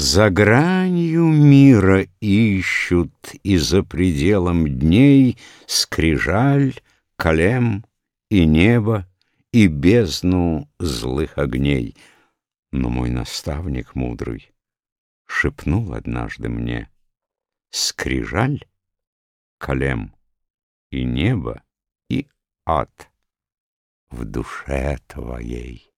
За гранью мира ищут и за пределом дней Скрижаль, колем и небо, и бездну злых огней. Но мой наставник мудрый шепнул однажды мне Скрижаль, колем и небо, и ад в душе твоей.